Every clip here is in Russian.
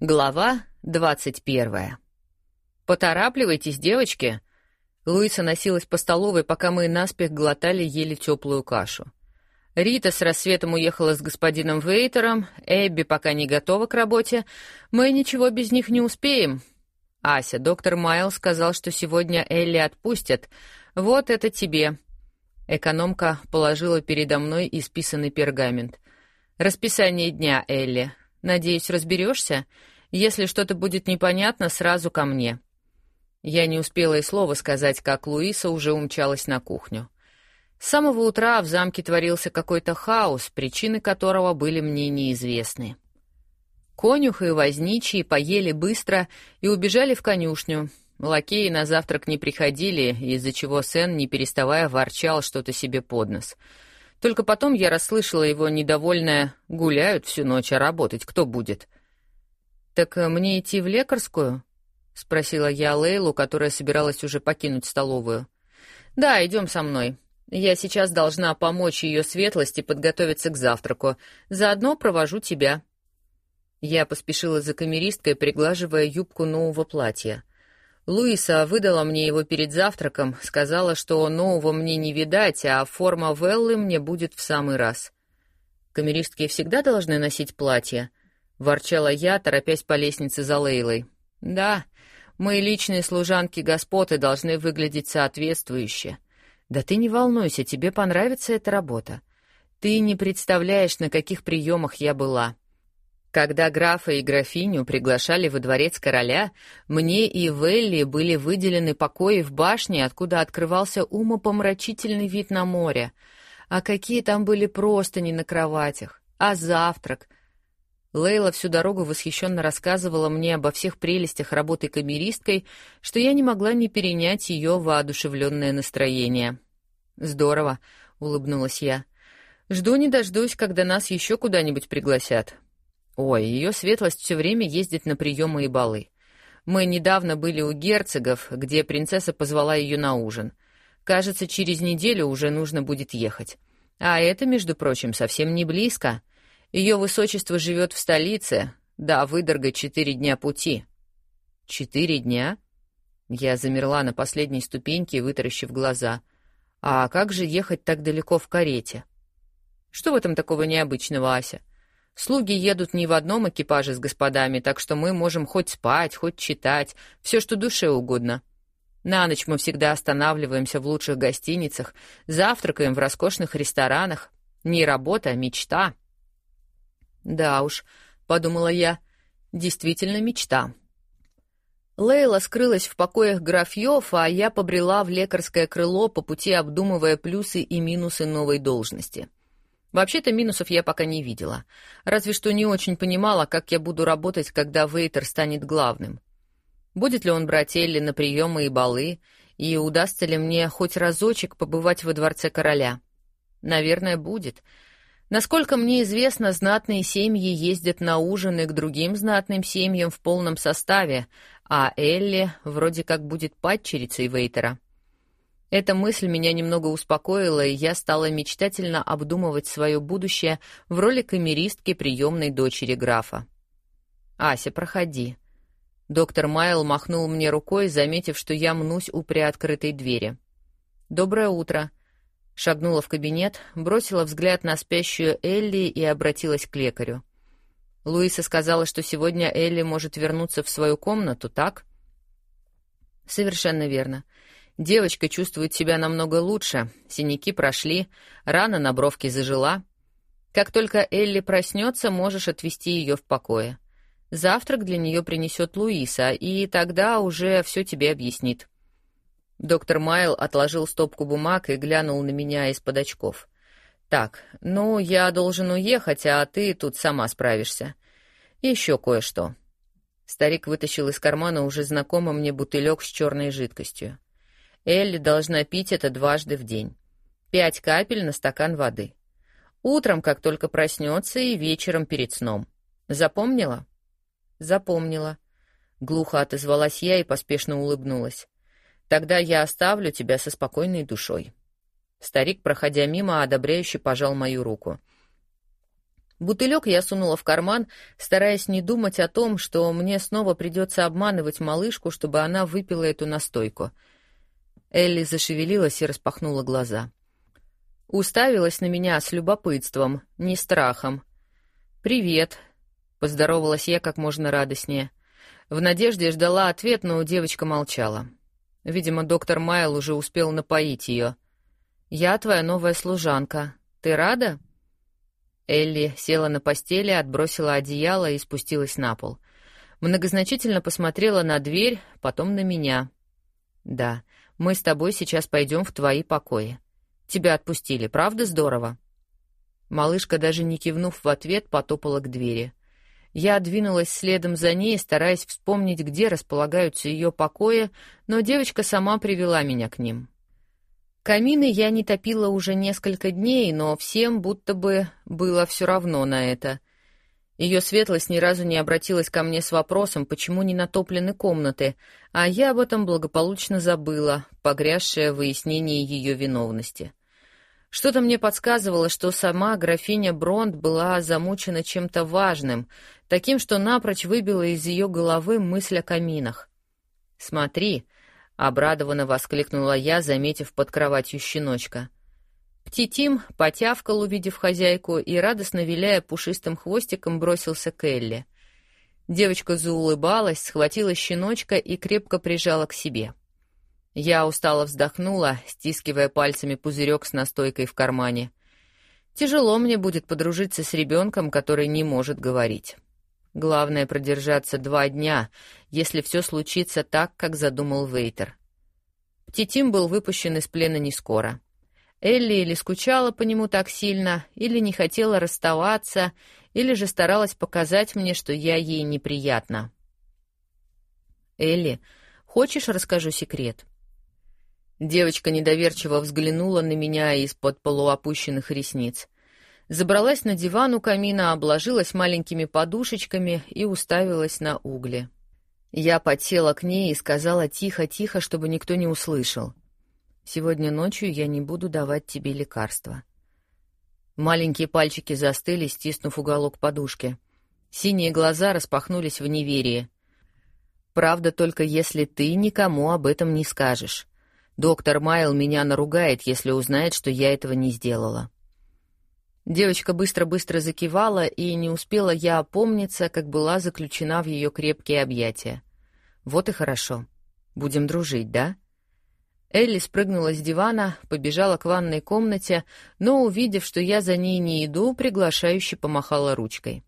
Глава двадцать первая. «Поторапливайтесь, девочки!» Луиса носилась по столовой, пока мы наспех глотали еле теплую кашу. Рита с рассветом уехала с господином Вейтером, Эбби пока не готова к работе. Мы ничего без них не успеем. Ася, доктор Майл сказал, что сегодня Элли отпустят. Вот это тебе. Экономка положила передо мной исписанный пергамент. Расписание дня, Элли. Надеюсь, разберешься? Если что-то будет непонятно, сразу ко мне». Я не успела и слова сказать, как Луиса уже умчалась на кухню. С самого утра в замке творился какой-то хаос, причины которого были мне неизвестны. Конюх и возничий поели быстро и убежали в конюшню. Лакеи на завтрак не приходили, из-за чего Сен, не переставая, ворчал что-то себе под нос — только потом я расслышала его недовольное «гуляют всю ночь, а работать кто будет?» «Так э, мне идти в лекарскую?» — спросила я Лейлу, которая собиралась уже покинуть столовую. «Да, идем со мной. Я сейчас должна помочь ее светлости подготовиться к завтраку. Заодно провожу тебя». Я поспешила за камеристкой, приглаживая юбку нового платья. Луиса выдала мне его перед завтраком, сказала, что нового мне не видать, а форма Веллы мне будет в самый раз. Камеристки всегда должны носить платья, ворчала я, торопясь по лестнице за Лейлой. Да, мои личные служанки-господы должны выглядеть соответствующе. Да ты не волнуйся, тебе понравится эта работа. Ты не представляешь, на каких приемах я была. Когда графа и графиню приглашали во дворец короля, мне и Велли были выделены покои в башне, откуда открывался умопомрачительный вид на море. А какие там были простыни на кроватях, а завтрак. Лейла всю дорогу восхищенно рассказывала мне обо всех прелестях работы камеристкой, что я не могла не перенять ее воодушевленное настроение. «Здорово», — улыбнулась я. «Жду не дождусь, когда нас еще куда-нибудь пригласят». Ой, ее светлость все время ездит на приемы и балы. Мы недавно были у герцогов, где принцесса позвала ее на ужин. Кажется, через неделю уже нужно будет ехать. А это, между прочим, совсем не близко. Ее высочество живет в столице, да, выдорга четыре дня пути. Четыре дня? Я замерла на последней ступеньке, вытаращив глаза. А как же ехать так далеко в карете? Что в этом такого необычного, Ася? Слуги едут не в одном экипаже с господами, так что мы можем хоть спать, хоть читать, все, что душе угодно. На ночь мы всегда останавливаемся в лучших гостиницах, завтракаем в роскошных ресторанах. Не работа, а мечта. Да уж, подумала я, действительно мечта. Лейла скрылась в покоях графьев, а я побрела в лекарское крыло по пути обдумывая плюсы и минусы новой должности. Вообще-то минусов я пока не видела. Разве что не очень понимала, как я буду работать, когда Вейтер станет главным. Будет ли он брать Элли на приемы и балы, и удастся ли мне хоть разочек побывать во дворце короля? Наверное, будет. Насколько мне известно, знатные семьи ездят на ужины к другим знатным семьям в полном составе, а Элли вроде как будет падчерицей Вейтера. Эта мысль меня немного успокоила, и я стала мечтательно обдумывать свое будущее в роли камеристки приемной дочери графа. «Ася, проходи». Доктор Майл махнул мне рукой, заметив, что я мнусь у приоткрытой двери. «Доброе утро». Шагнула в кабинет, бросила взгляд на спящую Элли и обратилась к лекарю. Луиса сказала, что сегодня Элли может вернуться в свою комнату, так? Совершенно верно. Девочка чувствует себя намного лучше, синяки прошли, рана на бровке зажила. Как только Элли проснется, можешь отвезти ее в покое. Завтрак для нее принесет Луиса, и тогда уже все тебе объяснит. Доктор Майл отложил стопку бумаг и глянул на меня из-под очков. «Так, ну, я должен уехать, а ты тут сама справишься. Еще кое-что». Старик вытащил из кармана уже знакомый мне бутылек с черной жидкостью. Элли должна пить это дважды в день. Пять капель на стакан воды. Утром, как только проснется, и вечером перед сном. Запомнила? Запомнила. Глухо отозвалась я и поспешно улыбнулась. Тогда я оставлю тебя со спокойной душой. Старик, проходя мимо, одобряюще пожал мою руку. Бутылек я сунула в карман, стараясь не думать о том, что мне снова придется обманывать малышку, чтобы она выпила эту настойку. Элли зашевелилась и распахнула глаза. Уставилась на меня с любопытством, не страхом. «Привет», — поздоровалась я как можно радостнее. В надежде ждала ответ, но девочка молчала. Видимо, доктор Майл уже успел напоить ее. «Я твоя новая служанка. Ты рада?» Элли села на постели, отбросила одеяло и спустилась на пол. Многозначительно посмотрела на дверь, потом на меня. «Да, мы с тобой сейчас пойдем в твои покои. Тебя отпустили, правда здорово?» Малышка, даже не кивнув в ответ, потопала к двери. Я двинулась следом за ней, стараясь вспомнить, где располагаются ее покои, но девочка сама привела меня к ним. Камины я не топила уже несколько дней, но всем будто бы было все равно на это. Ее светлость ни разу не обратилась ко мне с вопросом, почему не натоплены комнаты, а я об этом благополучно забыла, погрязшая в выяснении ее виновности. Что-то мне подсказывало, что сама графиня Бронт была замучена чем-то важным, таким, что напрочь выбила из ее головы мысль о каминах. «Смотри», Обрадованно воскликнула я, заметив под кроватью щеночка. Птитим потявкал, увидев хозяйку, и, радостно виляя пушистым хвостиком, бросился к Элли. Девочка заулыбалась, схватила щеночка и крепко прижала к себе. Я устало вздохнула, стискивая пальцами пузырек с настойкой в кармане. Тяжело мне будет подружиться с ребенком, который не может говорить. Главное продержаться два дня, если все случится так, как задумал Вейтер. Птитим был выпущен из плена не скоро. Элли или скучала по нему так сильно, или не хотела расставаться, или же старалась показать мне, что я ей неприятна. «Элли, хочешь, расскажу секрет?» Девочка недоверчиво взглянула на меня из-под полуопущенных ресниц забралась на диван у камина, обложилась маленькими подушечками и уставилась на угли. Я подсела к ней и сказала тихо-тихо, чтобы никто не услышал. «Сегодня ночью я не буду давать тебе лекарства». Маленькие пальчики застыли, стиснув уголок подушки. Синие глаза распахнулись в неверии. «Правда только если ты никому об этом не скажешь. Доктор Майл меня наругает, если узнает, что я этого не сделала». Девочка быстро-быстро закивала, и не успела я опомниться, как была заключена в ее крепкие объятия. «Вот и хорошо. Будем дружить, да?» Элли спрыгнула с дивана, побежала к ванной комнате, но, увидев, что я за ней не иду, приглашающе помахала ручкой.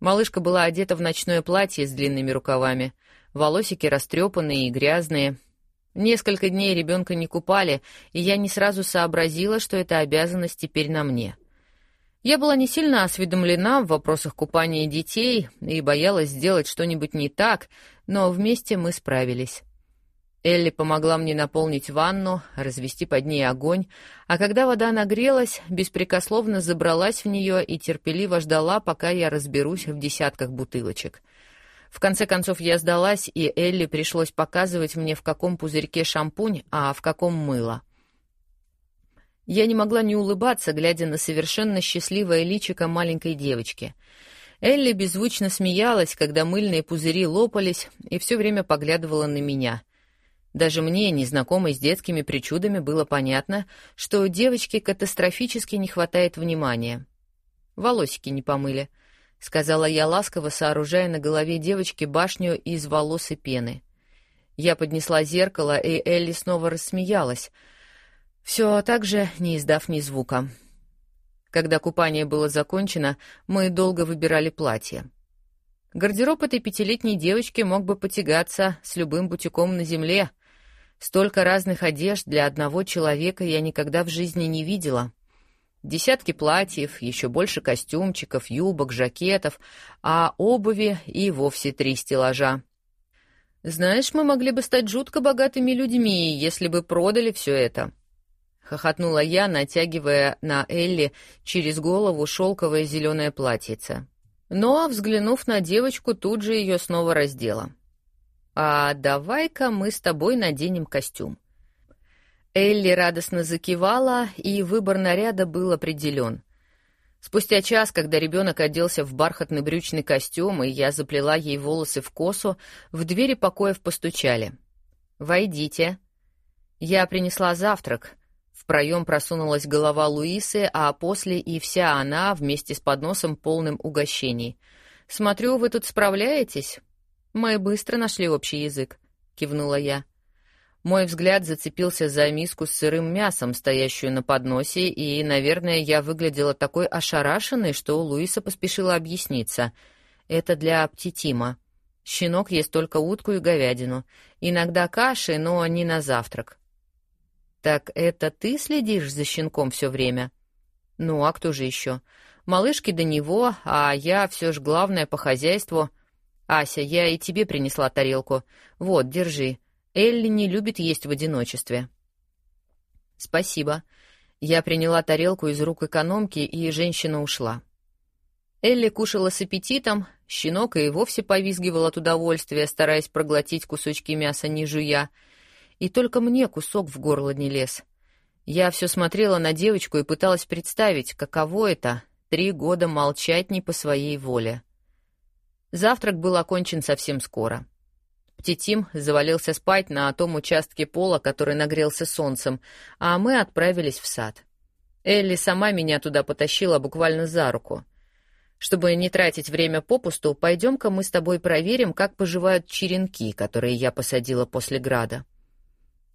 Малышка была одета в ночное платье с длинными рукавами, волосики растрепанные и грязные. Несколько дней ребенка не купали, и я не сразу сообразила, что эта обязанность теперь на мне — я была не сильно осведомлена в вопросах купания детей и боялась сделать что-нибудь не так, но вместе мы справились. Элли помогла мне наполнить ванну, развести под ней огонь, а когда вода нагрелась, беспрекословно забралась в нее и терпеливо ждала, пока я разберусь в десятках бутылочек. В конце концов я сдалась, и Элли пришлось показывать мне, в каком пузырьке шампунь, а в каком мыло. Я не могла не улыбаться, глядя на совершенно счастливое личико маленькой девочки. Элли беззвучно смеялась, когда мыльные пузыри лопались, и все время поглядывала на меня. Даже мне, незнакомой с детскими причудами, было понятно, что у девочки катастрофически не хватает внимания. «Волосики не помыли», — сказала я ласково, сооружая на голове девочки башню из волос и пены. Я поднесла зеркало, и Элли снова рассмеялась — все так же, не издав ни звука. Когда купание было закончено, мы долго выбирали платье. Гардероб этой пятилетней девочки мог бы потягаться с любым бутиком на земле. Столько разных одежд для одного человека я никогда в жизни не видела. Десятки платьев, еще больше костюмчиков, юбок, жакетов, а обуви и вовсе три стеллажа. Знаешь, мы могли бы стать жутко богатыми людьми, если бы продали все это. — хохотнула я, натягивая на Элли через голову шелковое зеленое платьице. Но, взглянув на девочку, тут же ее снова раздела. «А давай-ка мы с тобой наденем костюм». Элли радостно закивала, и выбор наряда был определен. Спустя час, когда ребенок оделся в бархатный брючный костюм, и я заплела ей волосы в косу, в двери покоев постучали. «Войдите». Я принесла завтрак. В проем просунулась голова Луисы, а после и вся она вместе с подносом полным угощений. «Смотрю, вы тут справляетесь?» «Мы быстро нашли общий язык», — кивнула я. Мой взгляд зацепился за миску с сырым мясом, стоящую на подносе, и, наверное, я выглядела такой ошарашенной, что Луиса поспешила объясниться. Это для аптетима. Щенок ест только утку и говядину. Иногда каши, но не на завтрак. «Так это ты следишь за щенком все время?» «Ну, а кто же еще? Малышки до него, а я все ж главное по хозяйству. Ася, я и тебе принесла тарелку. Вот, держи. Элли не любит есть в одиночестве. Спасибо. Я приняла тарелку из рук экономки, и женщина ушла. Элли кушала с аппетитом, щенок и вовсе повизгивал от удовольствия, стараясь проглотить кусочки мяса, не жуя. И только мне кусок в горло не лез. Я все смотрела на девочку и пыталась представить, каково это — три года молчать не по своей воле. Завтрак был окончен совсем скоро. Птитим завалился спать на том участке пола, который нагрелся солнцем, а мы отправились в сад. Элли сама меня туда потащила буквально за руку. Чтобы не тратить время попусту, пойдем-ка мы с тобой проверим, как поживают черенки, которые я посадила после града.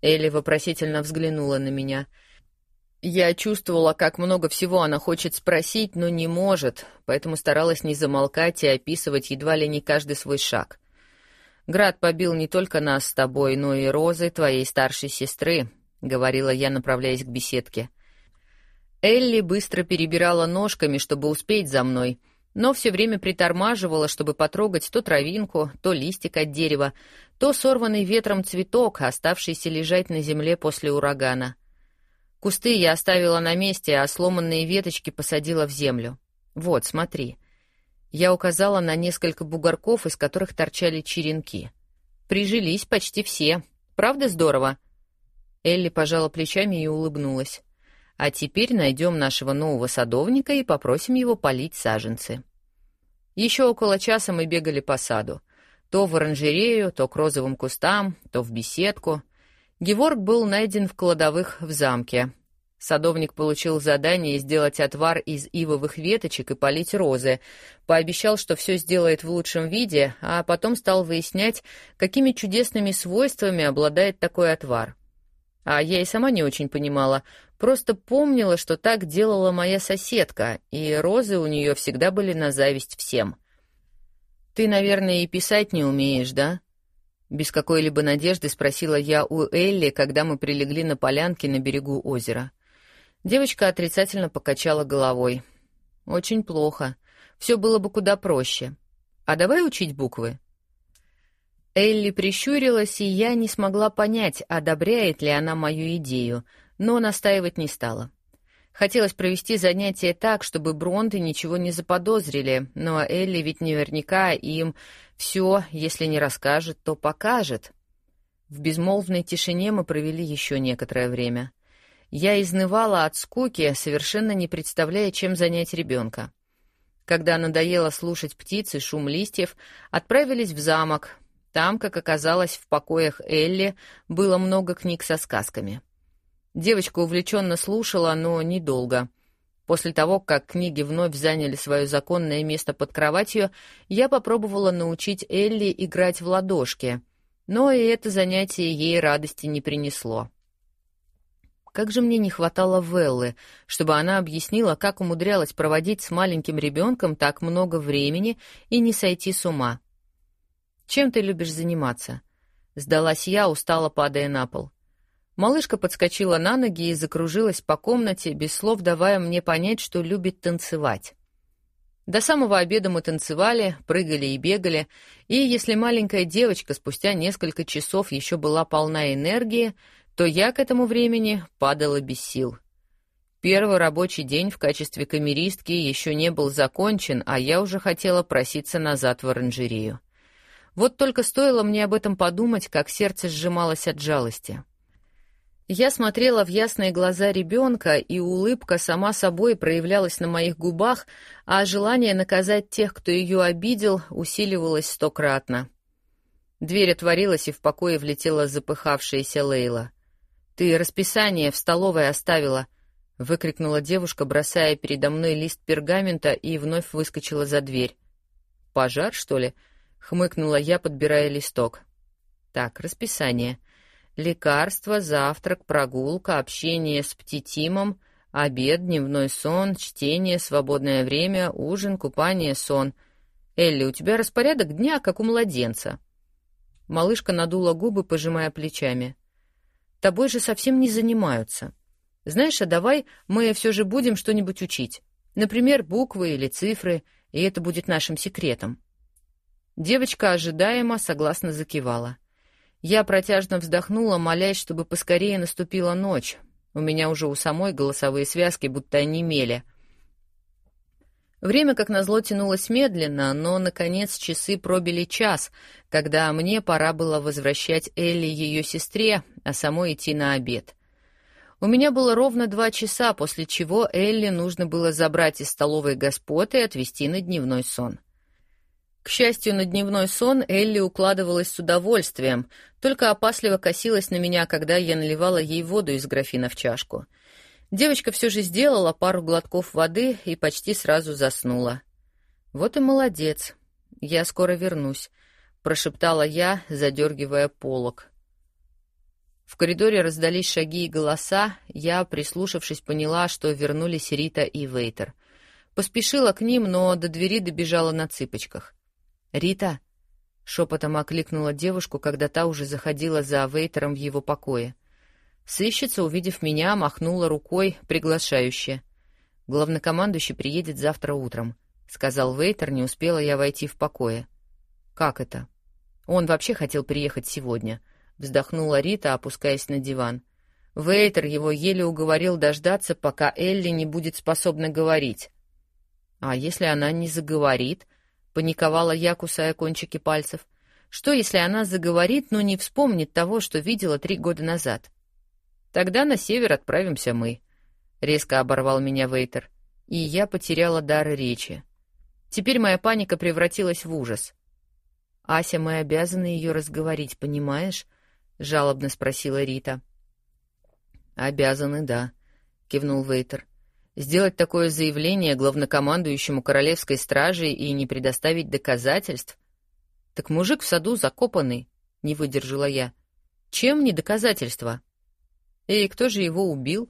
Элли вопросительно взглянула на меня. Я чувствовала, как много всего она хочет спросить, но не может, поэтому старалась не замолкать и описывать едва ли не каждый свой шаг. Град побил не только нас с тобой, но и Розы, твоей старшей сестры, — говорила я, направляясь к беседке. Элли быстро перебирала ножками, чтобы успеть за мной, но все время притормаживала, чтобы потрогать то травинку, то листик от дерева, то сорванный ветром цветок, оставшийся лежать на земле после урагана. Кусты я оставила на месте, а сломанные веточки посадила в землю. Вот, смотри. Я указала на несколько бугорков, из которых торчали черенки. Прижились почти все. Правда здорово? Элли пожала плечами и улыбнулась. А теперь найдем нашего нового садовника и попросим его полить саженцы. Еще около часа мы бегали по саду. То в оранжерею, то к розовым кустам, то в беседку. Геворг был найден в кладовых в замке, Садовник получил задание сделать отвар из ивовых веточек и полить розы. Пообещал, что все сделает в лучшем виде, а потом стал выяснять, какими чудесными свойствами обладает такой отвар. А я и сама не очень понимала, просто помнила, что так делала моя соседка, и розы у нее всегда были на зависть всем. «Ты, наверное, и писать не умеешь, да?» Без какой-либо надежды спросила я у Элли, когда мы прилегли на полянке на берегу озера. Девочка отрицательно покачала головой. «Очень плохо. Все было бы куда проще. А давай учить буквы?» Элли прищурилась, и я не смогла понять, одобряет ли она мою идею, но настаивать не стала. Хотелось провести занятие так, чтобы Бронты ничего не заподозрили, но Элли ведь наверняка им все, если не расскажет, то покажет. В безмолвной тишине мы провели еще некоторое время. Я изнывала от скуки, совершенно не представляя, чем занять ребенка. Когда надоело слушать птиц и шум листьев, отправились в замок. Там, как оказалось, в покоях Элли было много книг со сказками. Девочка увлеченно слушала, но недолго. После того, как книги вновь заняли свое законное место под кроватью, я попробовала научить Элли играть в ладошки, но и это занятие ей радости не принесло. Как же мне не хватало Веллы, чтобы она объяснила, как умудрялась проводить с маленьким ребенком так много времени и не сойти с ума. «Чем ты любишь заниматься?» Сдалась я, устало падая на пол. Малышка подскочила на ноги и закружилась по комнате, без слов давая мне понять, что любит танцевать. До самого обеда мы танцевали, прыгали и бегали, и если маленькая девочка спустя несколько часов еще была полна энергии, то я к этому времени падала без сил. Первый рабочий день в качестве камеристки еще не был закончен, а я уже хотела проситься назад в оранжерею. Вот только стоило мне об этом подумать, как сердце сжималось от жалости. Я смотрела в ясные глаза ребенка, и улыбка сама собой проявлялась на моих губах, а желание наказать тех, кто ее обидел, усиливалось стократно. Дверь отворилась, и в покое влетела запыхавшаяся Лейла. «Ты расписание в столовой оставила!» — выкрикнула девушка, бросая передо мной лист пергамента, и вновь выскочила за дверь. «Пожар, что ли?» — хмыкнула я, подбирая листок. «Так, расписание». Лекарства, завтрак, прогулка, общение с птитимом, обед, дневной сон, чтение, свободное время, ужин, купание, сон. Элли, у тебя распорядок дня, как у младенца. Малышка надула губы, пожимая плечами. Тобой же совсем не занимаются. Знаешь, а давай мы все же будем что-нибудь учить. Например, буквы или цифры, и это будет нашим секретом. Девочка ожидаемо согласно закивала. Я протяжно вздохнула, молясь, чтобы поскорее наступила ночь. У меня уже у самой голосовые связки будто онемели. Время, как назло, тянулось медленно, но, наконец, часы пробили час, когда мне пора было возвращать Элли ее сестре, а самой идти на обед. У меня было ровно два часа, после чего Элли нужно было забрать из столовой господ и отвезти на дневной сон. — к счастью, на дневной сон Элли укладывалась с удовольствием, только опасливо косилась на меня, когда я наливала ей воду из графина в чашку. Девочка все же сделала пару глотков воды и почти сразу заснула. «Вот и молодец. Я скоро вернусь», — прошептала я, задергивая полог. В коридоре раздались шаги и голоса, я, прислушавшись, поняла, что вернулись Рита и Вейтер. Поспешила к ним, но до двери добежала на цыпочках. «Рита!» — шепотом окликнула девушку, когда та уже заходила за Вейтером в его покое. Сыщица, увидев меня, махнула рукой, приглашающе. «Главнокомандующий приедет завтра утром», — сказал Вейтер, не успела я войти в покое. «Как это?» «Он вообще хотел приехать сегодня», — вздохнула Рита, опускаясь на диван. Вейтер его еле уговорил дождаться, пока Элли не будет способна говорить. «А если она не заговорит?» — паниковала я, кусая кончики пальцев. «Что, если она заговорит, но не вспомнит того, что видела три года назад?» «Тогда на север отправимся мы», — резко оборвал меня Вейтер, и я потеряла дар речи. Теперь моя паника превратилась в ужас. «Ася, мы обязаны ее разговорить, понимаешь?» — жалобно спросила Рита. «Обязаны, да», — кивнул Вейтер. Сделать такое заявление главнокомандующему королевской стражи и не предоставить доказательств? Так мужик в саду закопанный, не выдержала я. Чем не доказательство? И кто же его убил?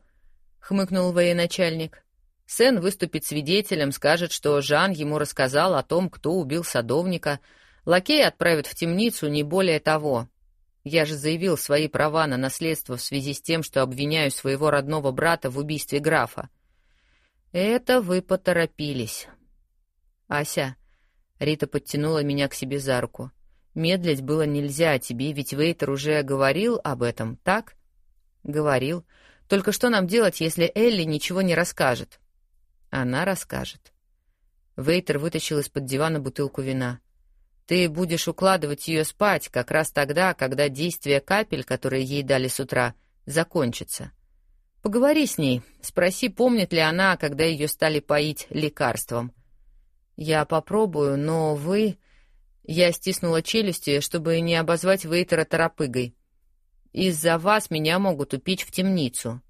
хмыкнул военачальник. Сен выступит свидетелем, скажет, что Жан ему рассказал о том, кто убил садовника. Лакей отправят в темницу, не более того. Я же заявил свои права на наследство в связи с тем, что обвиняю своего родного брата в убийстве графа. Это вы поторопились. Ася, Рита подтянула меня к себе за руку. Медлить было нельзя, тебе ведь Вейтер уже говорил об этом, так? Говорил. Только что нам делать, если Элли ничего не расскажет? Она расскажет. Вейтер вытащил из-под дивана бутылку вина. Ты будешь укладывать ее спать как раз тогда, когда действие капель, которые ей дали с утра, закончится. Поговори с ней, спроси, помнит ли она, когда ее стали поить лекарством. Я попробую, но вы... Я стиснула челюсти, чтобы не обозвать Вейтера торопыгой. Из-за вас меня могут упить в темницу.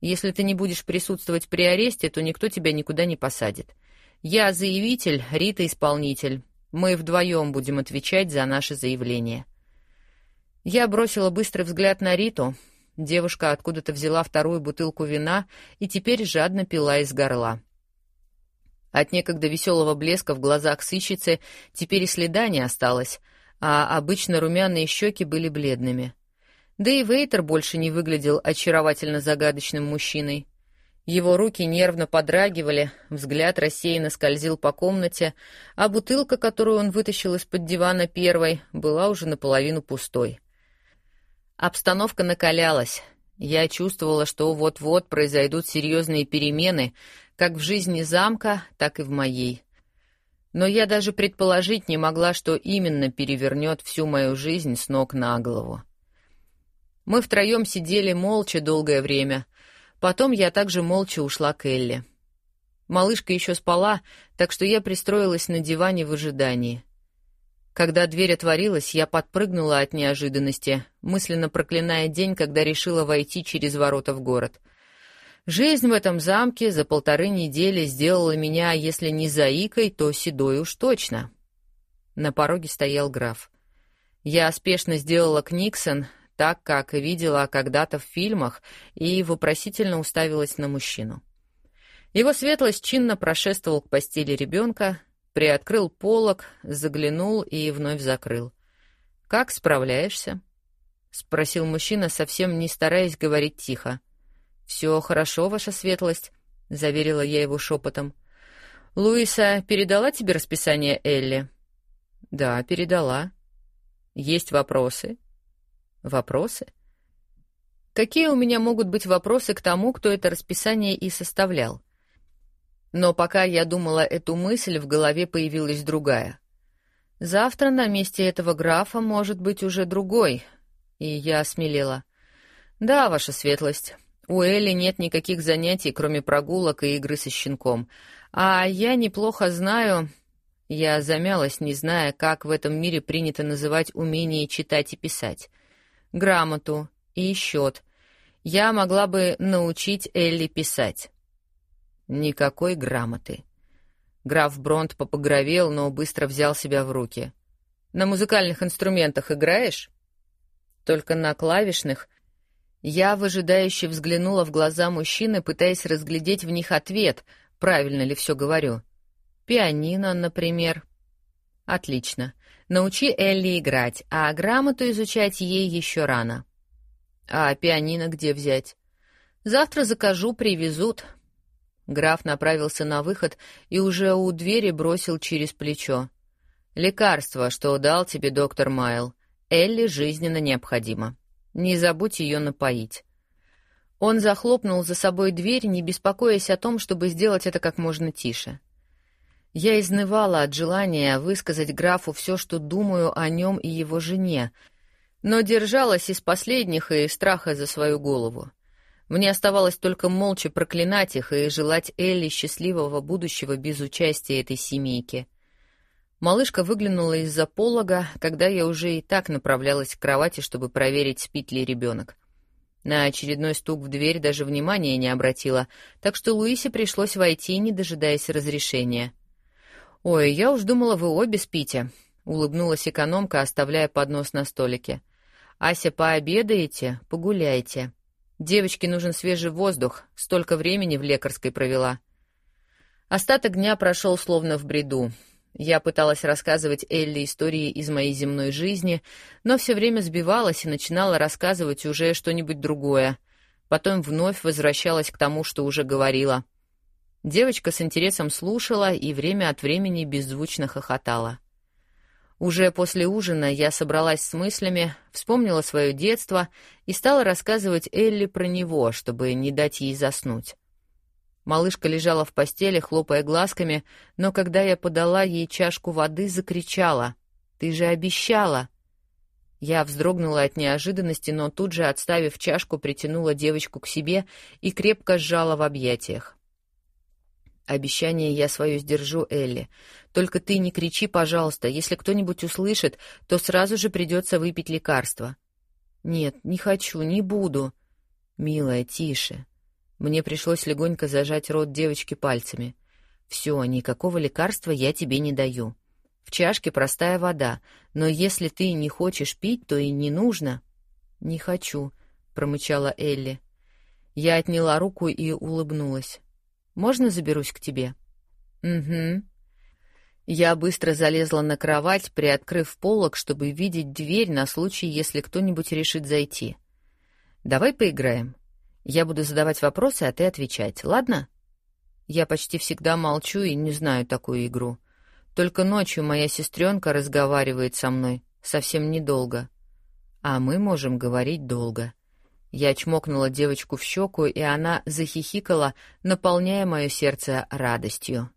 Если ты не будешь присутствовать при аресте, то никто тебя никуда не посадит. Я заявитель, Рита исполнитель. Мы вдвоем будем отвечать за наше заявление. Я бросила быстрый взгляд на Риту, Девушка откуда-то взяла вторую бутылку вина и теперь жадно пила из горла. От некогда веселого блеска в глазах сыщицы теперь и следа не осталось, а обычно румяные щеки были бледными. Да и Вейтер больше не выглядел очаровательно загадочным мужчиной. Его руки нервно подрагивали, взгляд рассеянно скользил по комнате, а бутылка, которую он вытащил из-под дивана первой, была уже наполовину пустой. Обстановка накалялась. Я чувствовала, что вот-вот произойдут серьезные перемены, как в жизни замка, так и в моей. Но я даже предположить не могла, что именно перевернет всю мою жизнь с ног на голову. Мы втроем сидели молча долгое время. Потом я также молча ушла к Элли. Малышка еще спала, так что я пристроилась на диване в ожидании. Когда дверь отворилась, я подпрыгнула от неожиданности, мысленно проклиная день, когда решила войти через ворота в город. Жизнь в этом замке за полторы недели сделала меня, если не заикой, то седой уж точно. На пороге стоял граф. Я спешно сделала книксон, так, как видела когда-то в фильмах, и вопросительно уставилась на мужчину. Его светлость чинно прошествовал к постели ребенка, приоткрыл полог, заглянул и вновь закрыл. «Как справляешься?» — спросил мужчина, совсем не стараясь говорить тихо. «Все хорошо, ваша светлость», — заверила я его шепотом. «Луиса передала тебе расписание Элли?» «Да, передала». «Есть вопросы?» «Вопросы?» «Какие у меня могут быть вопросы к тому, кто это расписание и составлял?» Но пока я думала эту мысль, в голове появилась другая. Завтра на месте этого графа может быть уже другой. И я осмелела. Да, ваша светлость. У Элли нет никаких занятий, кроме прогулок и игры со щенком. А я неплохо знаю... Я замялась, не зная, как в этом мире принято называть умение читать и писать. Грамоту и счет. Я могла бы научить Элли писать. Никакой грамоты. Граф Бронт попогровел, но быстро взял себя в руки. На музыкальных инструментах играешь? Только на клавишных. Я выжидающе взглянула в глаза мужчины, пытаясь разглядеть в них ответ, правильно ли все говорю. Пианино, например. Отлично. Научи Элли играть, а грамоту изучать ей еще рано. А пианино где взять? Завтра закажу, привезут. Граф направился на выход и уже у двери бросил через плечо. «Лекарство, что дал тебе доктор Майл. Элли жизненно необходимо. Не забудь ее напоить». Он захлопнул за собой дверь, не беспокоясь о том, чтобы сделать это как можно тише. Я изнывала от желания высказать графу все, что думаю о нем и его жене, но держалась из последних и страха за свою голову. Мне оставалось только молча проклинать их и желать Элли счастливого будущего без участия этой семейки. Малышка выглянула из-за полога, когда я уже и так направлялась к кровати, чтобы проверить, спит ли ребенок. На очередной стук в дверь даже внимания не обратила, так что Луисе пришлось войти, не дожидаясь разрешения. «Ой, я уж думала, вы обе спите», — улыбнулась экономка, оставляя поднос на столике. «Ася, пообедаете? Погуляйте». Девочке нужен свежий воздух, столько времени в лекарской провела. Остаток дня прошел словно в бреду. Я пыталась рассказывать Элли истории из моей земной жизни, но все время сбивалась и начинала рассказывать уже что-нибудь другое. Потом вновь возвращалась к тому, что уже говорила. Девочка с интересом слушала и время от времени беззвучно хохотала. Уже после ужина я собралась с мыслями, вспомнила свое детство и стала рассказывать Элли про него, чтобы не дать ей заснуть. Малышка лежала в постели, хлопая глазками, но когда я подала ей чашку воды, закричала. «Ты же обещала!» Я вздрогнула от неожиданности, но тут же, отставив чашку, притянула девочку к себе и крепко сжала в объятиях. Обещание я свое сдержу, Элли. Только ты не кричи, пожалуйста. Если кто-нибудь услышит, то сразу же придется выпить лекарство. Нет, не хочу, не буду. Милая, тише. Мне пришлось легонько зажать рот девочки пальцами. Все, никакого лекарства я тебе не даю. В чашке простая вода, но если ты не хочешь пить, то и не нужно. Не хочу, промычала Элли. Я отняла руку и улыбнулась. Можно заберусь к тебе? Угу. Я быстро залезла на кровать, приоткрыв полог, чтобы видеть дверь на случай, если кто-нибудь решит зайти. Давай поиграем. Я буду задавать вопросы, а ты отвечать. Ладно? Я почти всегда молчу и не знаю такую игру. Только ночью моя сестренка разговаривает со мной, совсем недолго. А мы можем говорить долго. Я чмокнула девочку в щеку, и она захихикала, наполняя мое сердце радостью.